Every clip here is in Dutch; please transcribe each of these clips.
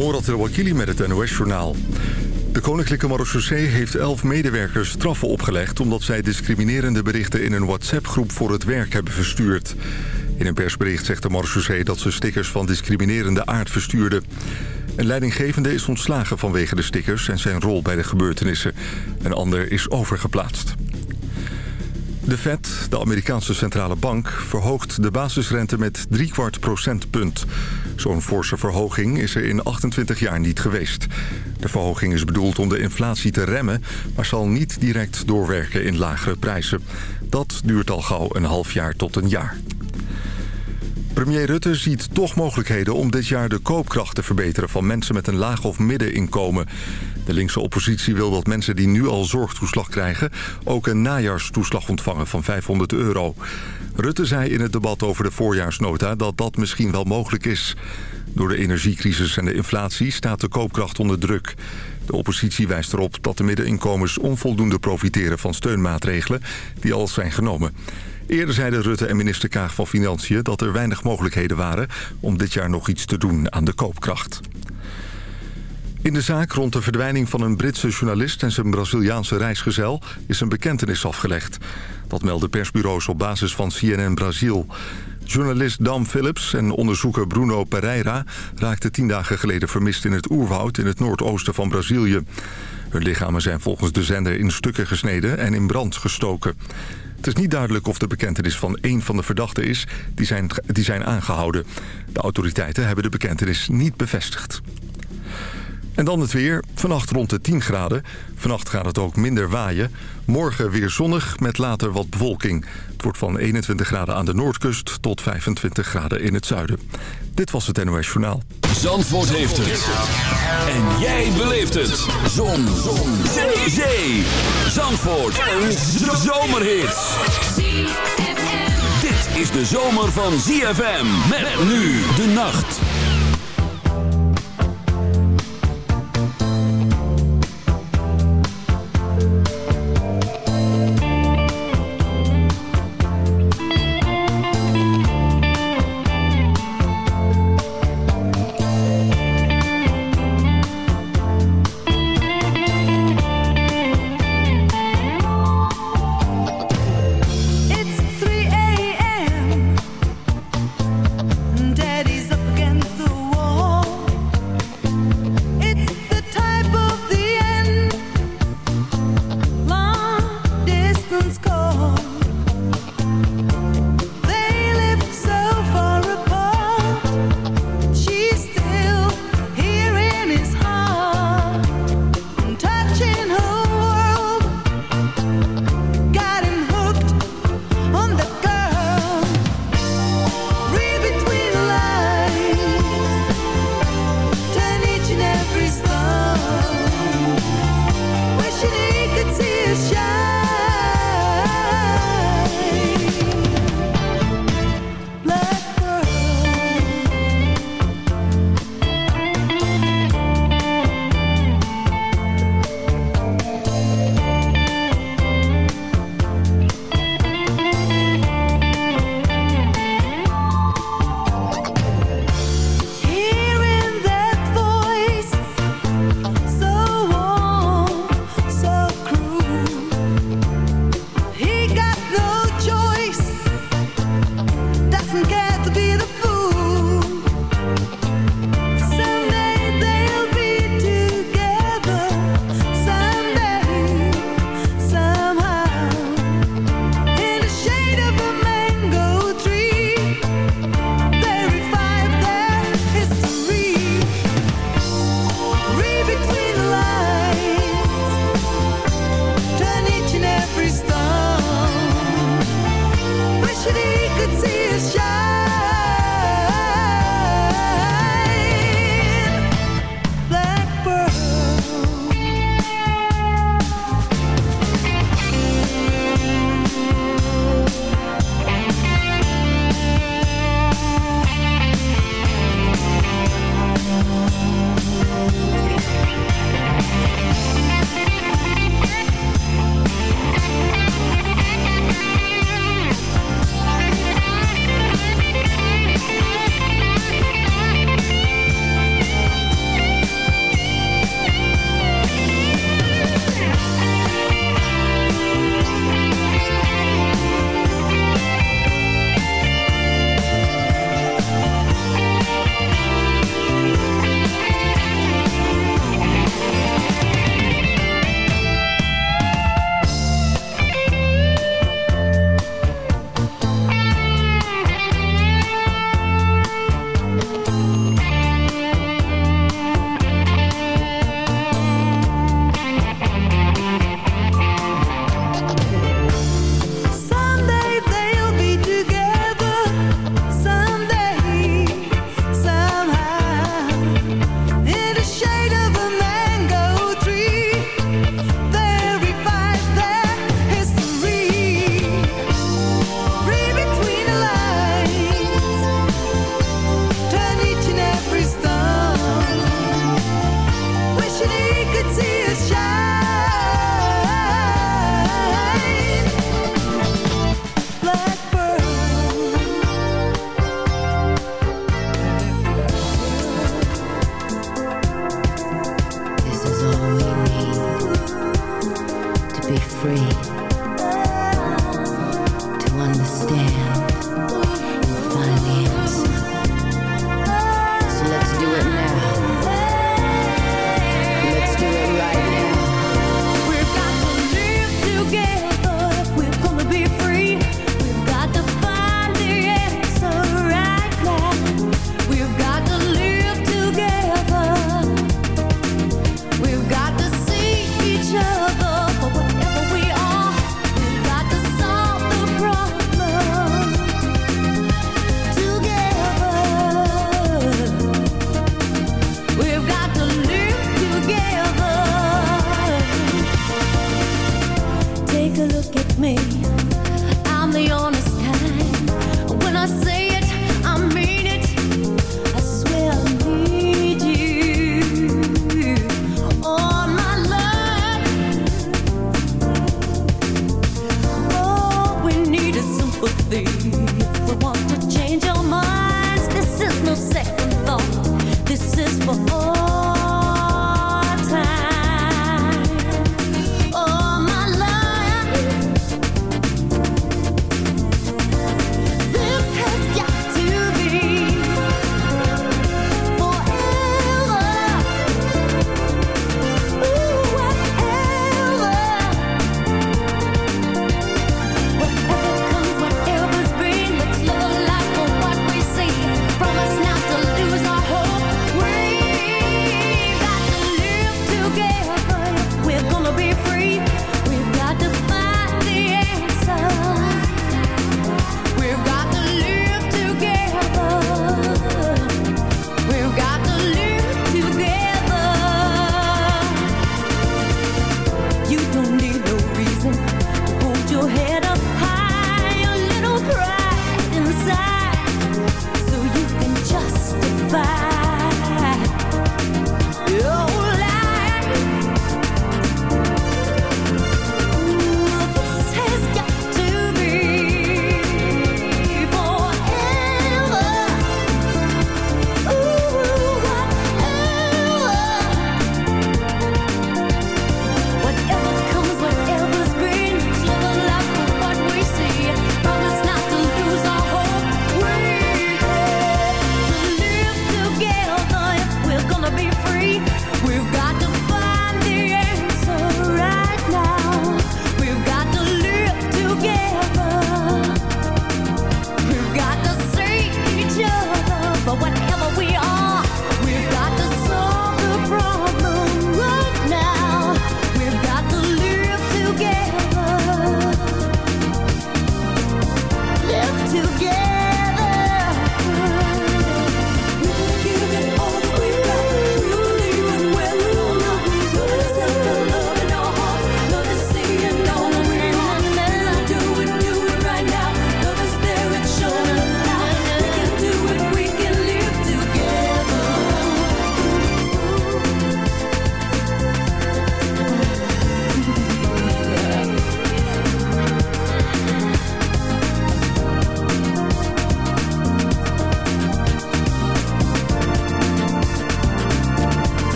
Morat Wakili met het NOS-journaal. De Koninklijke Marechaussee heeft elf medewerkers straffen opgelegd... omdat zij discriminerende berichten in een WhatsApp-groep voor het werk hebben verstuurd. In een persbericht zegt de Marechaussee dat ze stickers van discriminerende aard verstuurden. Een leidinggevende is ontslagen vanwege de stickers en zijn rol bij de gebeurtenissen. Een ander is overgeplaatst. De Fed, de Amerikaanse centrale bank, verhoogt de basisrente met driekwart procentpunt. Zo'n forse verhoging is er in 28 jaar niet geweest. De verhoging is bedoeld om de inflatie te remmen... maar zal niet direct doorwerken in lagere prijzen. Dat duurt al gauw een half jaar tot een jaar. Premier Rutte ziet toch mogelijkheden om dit jaar de koopkracht te verbeteren... van mensen met een laag of middeninkomen. De linkse oppositie wil dat mensen die nu al zorgtoeslag krijgen... ook een najaarstoeslag ontvangen van 500 euro. Rutte zei in het debat over de voorjaarsnota dat dat misschien wel mogelijk is. Door de energiecrisis en de inflatie staat de koopkracht onder druk. De oppositie wijst erop dat de middeninkomens onvoldoende profiteren van steunmaatregelen die al zijn genomen. Eerder zeiden Rutte en minister Kaag van Financiën dat er weinig mogelijkheden waren om dit jaar nog iets te doen aan de koopkracht. In de zaak rond de verdwijning van een Britse journalist en zijn Braziliaanse reisgezel is een bekentenis afgelegd. Dat melden persbureaus op basis van CNN Brazil. Journalist Dam Phillips en onderzoeker Bruno Pereira raakten tien dagen geleden vermist in het oerwoud in het noordoosten van Brazilië. Hun lichamen zijn volgens de zender in stukken gesneden en in brand gestoken. Het is niet duidelijk of de bekentenis van één van de verdachten is die zijn, die zijn aangehouden. De autoriteiten hebben de bekentenis niet bevestigd. En dan het weer. Vannacht rond de 10 graden. Vannacht gaat het ook minder waaien. Morgen weer zonnig met later wat bewolking. Het wordt van 21 graden aan de noordkust tot 25 graden in het zuiden. Dit was het NOS Journaal. Zandvoort heeft het. En jij beleeft het. Zon. Zon. Zee. Zee. Zandvoort. Een zomerhit. Dit is de zomer van ZFM. Met nu de nacht.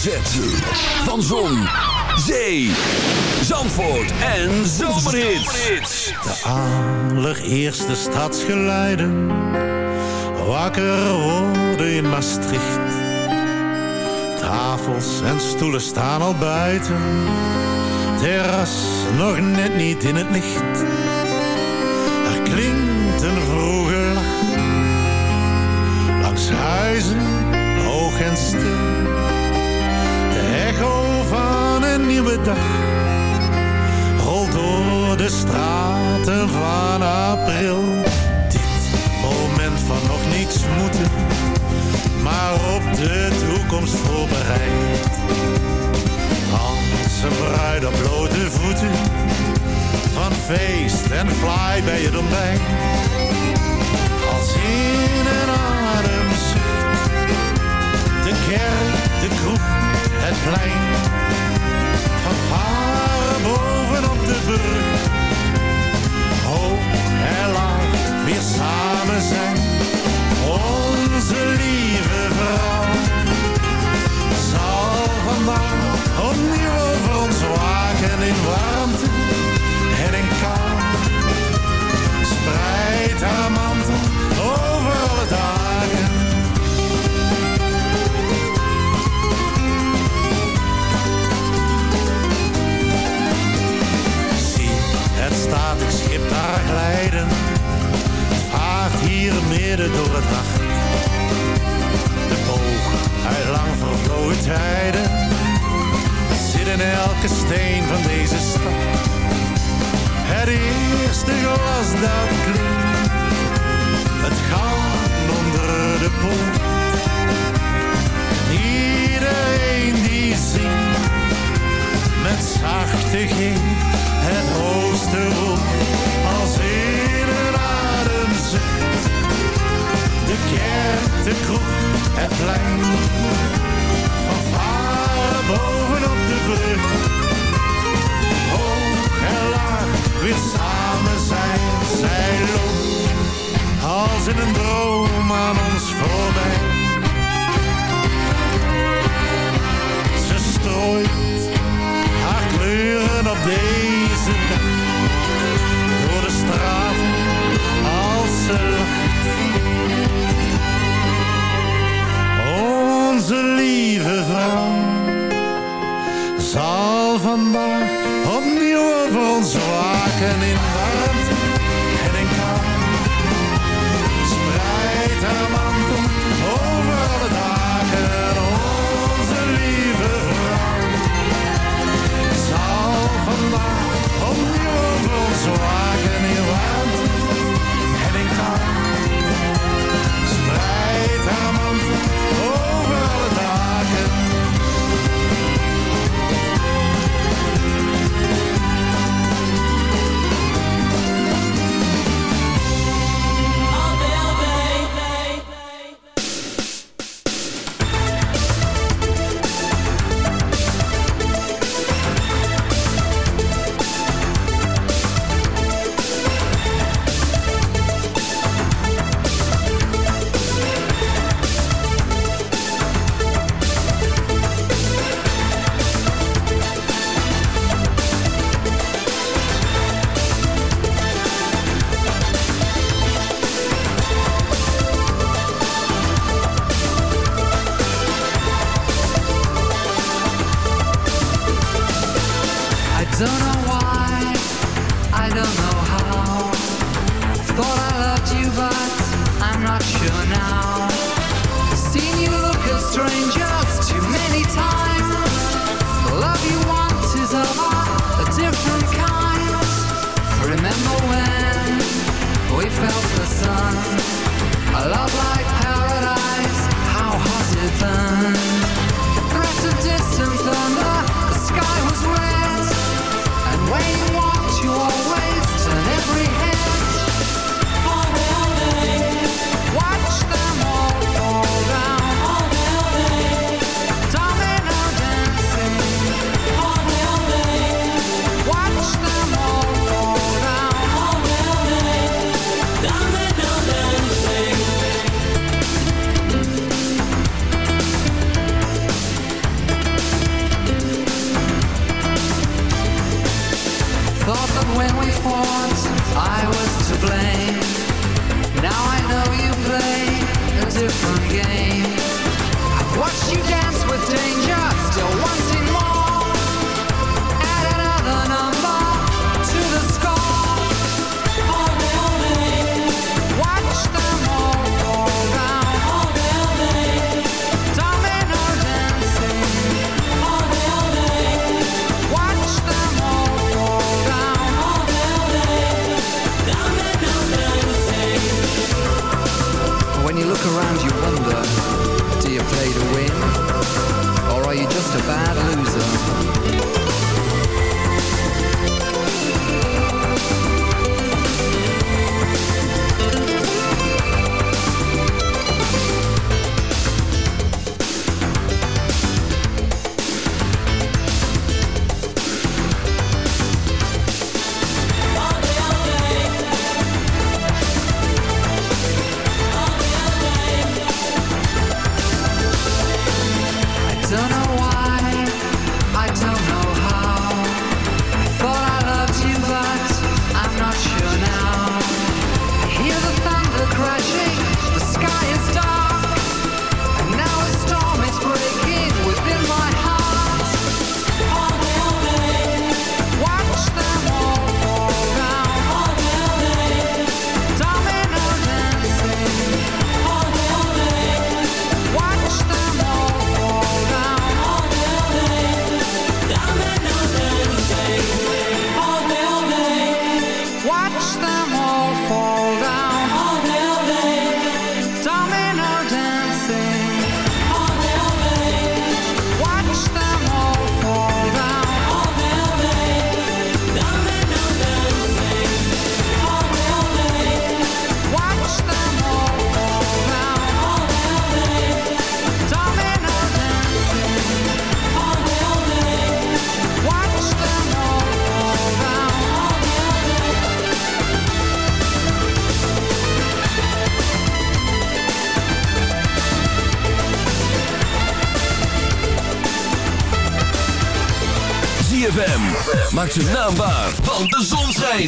Zet van Zon, Zee, Zandvoort en Zomerhits. De allereerste stadsgeluiden wakker worden in Maastricht. Tafels en stoelen staan al buiten, terras nog net niet in het licht. Er klinkt een vroege lach, langs huizen hoog en stil nieuwe dag door de straten van april. Dit moment van nog niets moeten, maar op de toekomst voorbereid. Als een bruid op blote voeten, van feest en fly bij je ontbijt zal vandaag opnieuw over ons waken in hart en in kan Spreid haar mantel over de dagen, onze lieve vrouw. Zal vandaag opnieuw over ons waken.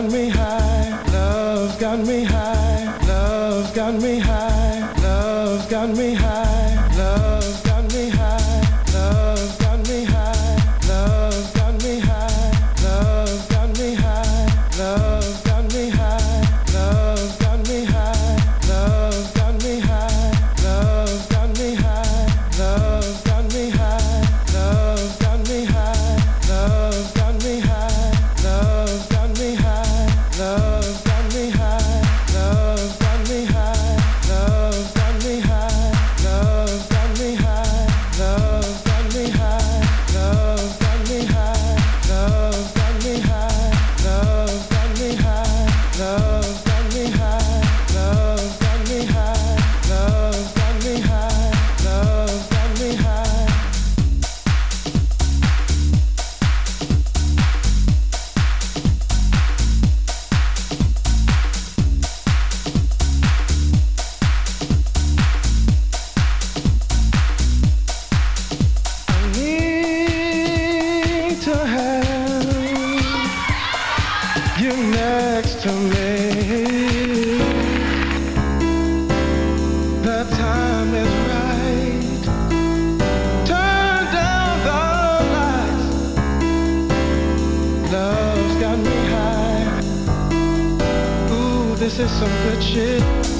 got me high. got me high. Ooh, this is some good shit.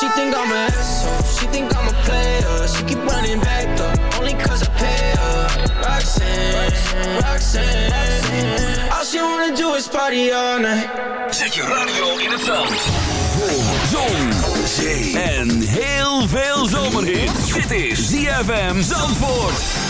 She think I'm an asshole, she think I'm a player. She keep running back though, only cause I pay her. Roxanne, Roxanne, Roxanne. All she wanna do is party on night. Zet je radio in het zand. Voor zon, zee en heel veel zomerhit Dit is ZFM Zandvoort.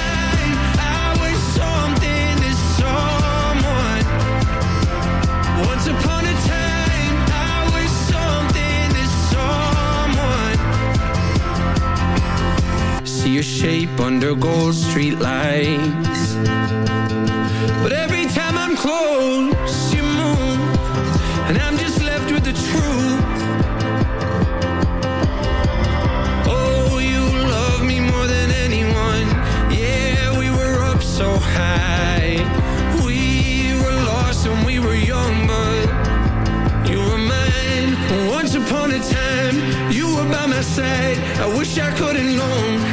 your shape under gold street lights. But every time I'm close, you move, and I'm just left with the truth. Oh, you love me more than anyone. Yeah, we were up so high. We were lost when we were young, but you were mine. Once upon a time, you were by my side. I wish I could have known